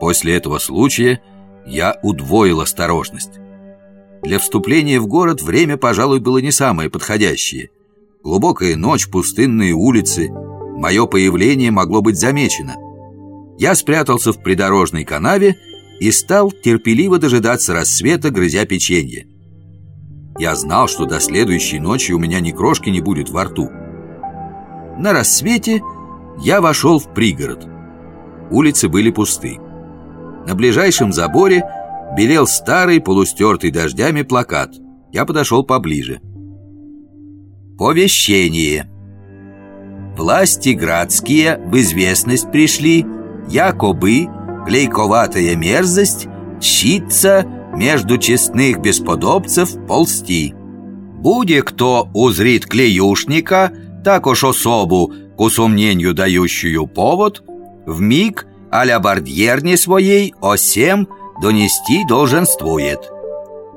После этого случая я удвоил осторожность. Для вступления в город время, пожалуй, было не самое подходящее. Глубокая ночь, пустынные улицы. Мое появление могло быть замечено. Я спрятался в придорожной канаве и стал терпеливо дожидаться рассвета, грызя печенье. Я знал, что до следующей ночи у меня ни крошки не будет во рту. На рассвете я вошел в пригород. Улицы были пусты. На ближайшем заборе белел старый, полустертый дождями плакат. Я подошел поближе. Повещение. Власти градские в известность пришли, якобы клейковатая мерзость щится между честных бесподобцев полсти. Буде кто узрит клеюшника, також особу к усомнению дающую повод, в миг аля бардьерне своей осем донести долженствует.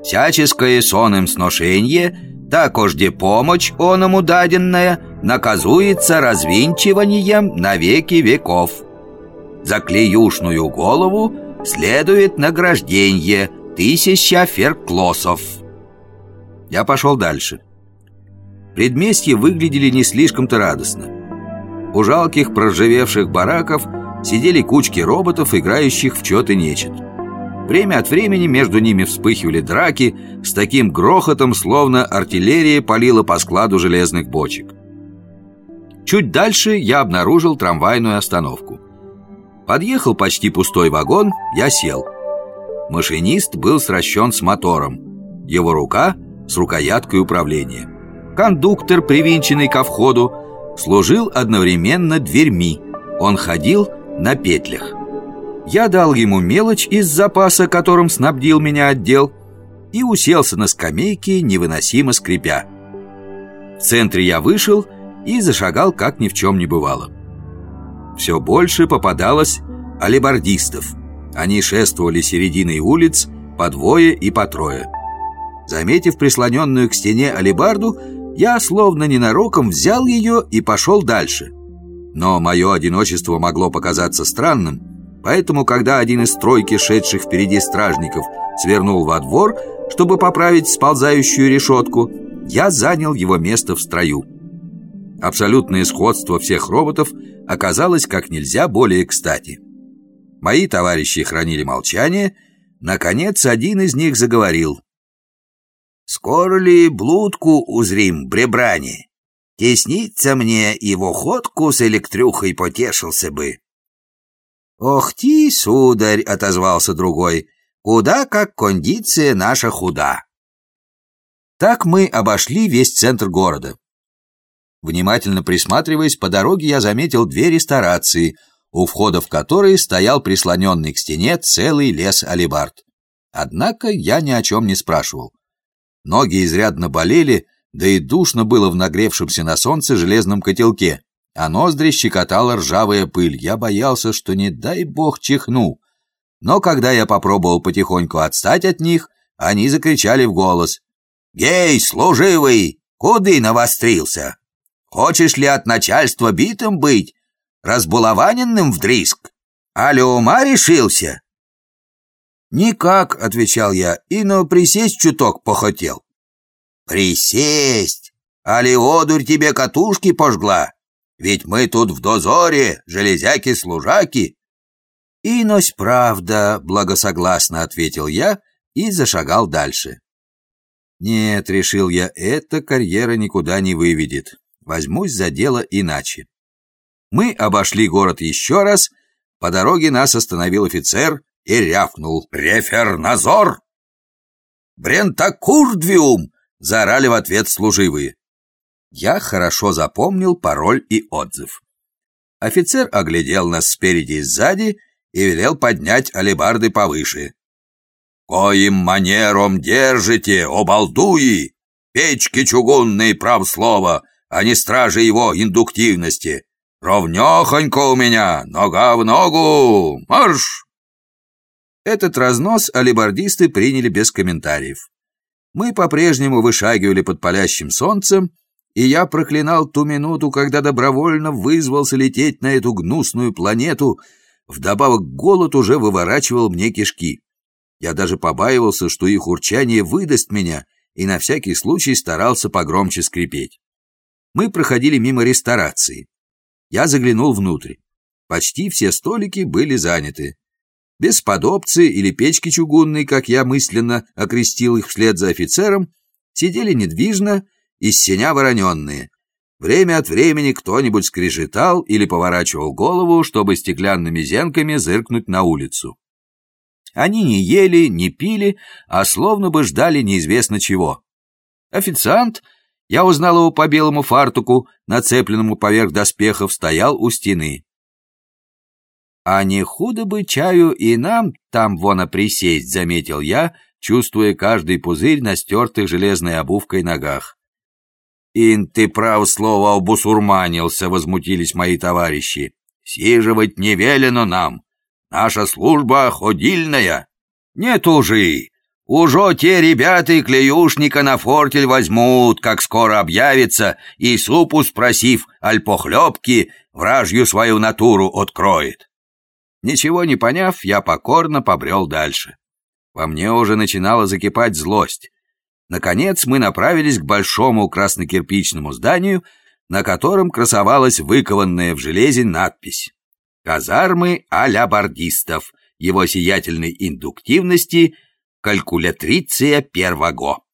Всяческое сонным сношение, також где помощь оному даденная, наказуется развинчиванием на веки веков. За клеюшную голову следует награждение тысяча ферклосов. Я пошел дальше. Предместья выглядели не слишком-то радостно. У жалких проржавевших бараков сидели кучки роботов, играющих в чет и нечет. Время от времени между ними вспыхивали драки с таким грохотом, словно артиллерия палила по складу железных бочек. Чуть дальше я обнаружил трамвайную остановку. Подъехал почти пустой вагон, я сел. Машинист был сращен с мотором. Его рука с рукояткой управления. Кондуктор, привинченный ко входу, служил одновременно дверьми. Он ходил на петлях. Я дал ему мелочь из запаса, которым снабдил меня отдел, и уселся на скамейке, невыносимо скрипя. В центре я вышел и зашагал, как ни в чем не бывало. Все больше попадалось алибардистов. Они шествовали серединой улиц по двое и по трое. Заметив прислоненную к стене алибарду, я словно ненароком взял ее и пошел дальше. Но мое одиночество могло показаться странным, поэтому, когда один из тройки шедших впереди стражников свернул во двор, чтобы поправить сползающую решетку, я занял его место в строю. Абсолютное сходство всех роботов оказалось как нельзя более кстати. Мои товарищи хранили молчание. Наконец, один из них заговорил. «Скоро ли блудку узрим, бребрани? Теснится мне его ходку с электрюхой потешился бы». «Ох ти, сударь!» — отозвался другой. «Куда как кондиция наша худа». Так мы обошли весь центр города. Внимательно присматриваясь, по дороге я заметил две ресторации, у входа в которые стоял прислоненный к стене целый лес алибард. Однако я ни о чем не спрашивал. Ноги изрядно болели, да и душно было в нагревшемся на солнце железном котелке, а ноздри щекотала ржавая пыль. Я боялся, что не дай бог чихну. Но когда я попробовал потихоньку отстать от них, они закричали в голос. «Гей, служивый, куды навострился?» Хочешь ли от начальства битым быть, разбулованенным вдриск? Али ума решился?» «Никак», — отвечал я, — «и но присесть чуток похотел». «Присесть? Али одурь тебе катушки пожгла? Ведь мы тут в дозоре, железяки-служаки». «Инось правда», — благосогласно ответил я и зашагал дальше. «Нет», — решил я, — «эта карьера никуда не выведет возьмусь за дело иначе. Мы обошли город еще раз, по дороге нас остановил офицер и рявкнул «Реферназор!» «Брентакурдвиум!» — заорали в ответ служивые. Я хорошо запомнил пароль и отзыв. Офицер оглядел нас спереди и сзади и велел поднять алебарды повыше. «Коим манером держите, обалдуи! Печки чугунные, прав слово, а не стражи его индуктивности. Ровнёхонько у меня, нога в ногу, марш!» Этот разнос алибардисты приняли без комментариев. Мы по-прежнему вышагивали под палящим солнцем, и я проклинал ту минуту, когда добровольно вызвался лететь на эту гнусную планету, Вдобавок голод уже выворачивал мне кишки. Я даже побаивался, что их урчание выдаст меня, и на всякий случай старался погромче скрипеть. Мы проходили мимо ресторации. Я заглянул внутрь. Почти все столики были заняты. Бесподобцы или печки чугунные, как я мысленно окрестил их вслед за офицером, сидели недвижно, из сеня вороненные. Время от времени кто-нибудь скрежетал или поворачивал голову, чтобы стеклянными зенками зыркнуть на улицу. Они не ели, не пили, а словно бы ждали неизвестно чего. Официант, я узнал его по белому фартуку, нацепленному поверх доспехов, стоял у стены. «А не худо бы чаю и нам там вон присесть», — заметил я, чувствуя каждый пузырь на стертых железной обувкой ногах. «Ин ты, прав слово, обусурманился», — возмутились мои товарищи. «Сиживать не велено нам. Наша служба ходильная. Нет уже. Уже те ребята и клеюшника на фортель возьмут, как скоро объявится, и супу спросив, аль похлебки, вражью свою натуру откроет. Ничего не поняв, я покорно побрел дальше. Во мне уже начинала закипать злость. Наконец мы направились к большому краснокирпичному зданию, на котором красовалась выкованная в железе надпись казармы а-ля бордистов, его сиятельной индуктивности, калькулятриция первого.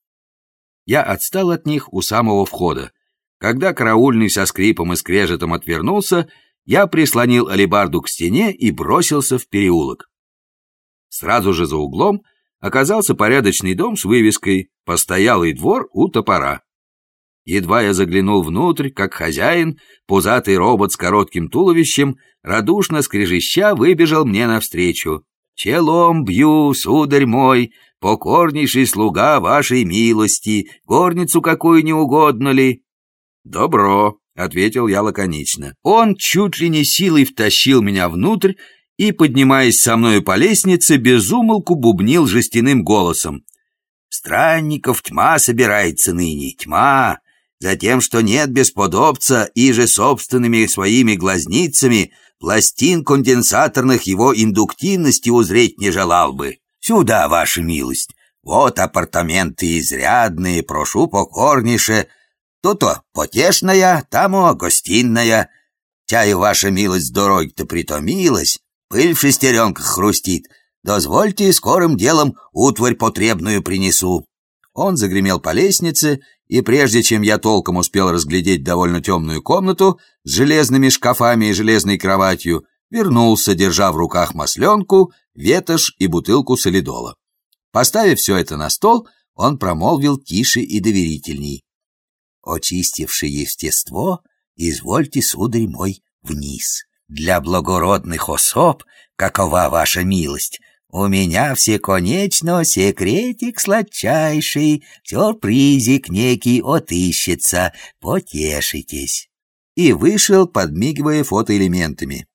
Я отстал от них у самого входа. Когда караульный со скрипом и скрежетом отвернулся, я прислонил алебарду к стене и бросился в переулок. Сразу же за углом оказался порядочный дом с вывеской «Постоялый двор у топора». Едва я заглянул внутрь, как хозяин, пузатый робот с коротким туловищем, радушно скрежеща выбежал мне навстречу. «Челом бью, сударь мой, покорнейший слуга вашей милости, горницу какую не угодно ли?» «Добро», — ответил я лаконично. Он чуть ли не силой втащил меня внутрь и, поднимаясь со мною по лестнице, безумолку бубнил жестяным голосом. «Странников тьма собирается ныне, тьма, Затем, что нет бесподобца, и же собственными своими глазницами пластин конденсаторных его индуктивности узреть не желал бы. Сюда, ваша милость. Вот апартаменты изрядные, прошу покорнейше. Тут-то потешная, там гостиная. Чаю, ваша милость, дороги-то притомилась, пыль в шестеренках хрустит. Дозвольте, скорым делом утварь потребную принесу. Он загремел по лестнице, и прежде чем я толком успел разглядеть довольно темную комнату с железными шкафами и железной кроватью, вернулся, держа в руках масленку, ветошь и бутылку солидола. Поставив все это на стол, он промолвил тише и доверительней. «Очистившее естество, извольте, сударь мой, вниз. Для благородных особ, какова ваша милость, у меня все конечно секретик сладчайший, сюрпризик некий отыщется, потешитесь. И вышел, подмигивая фотоэлементами.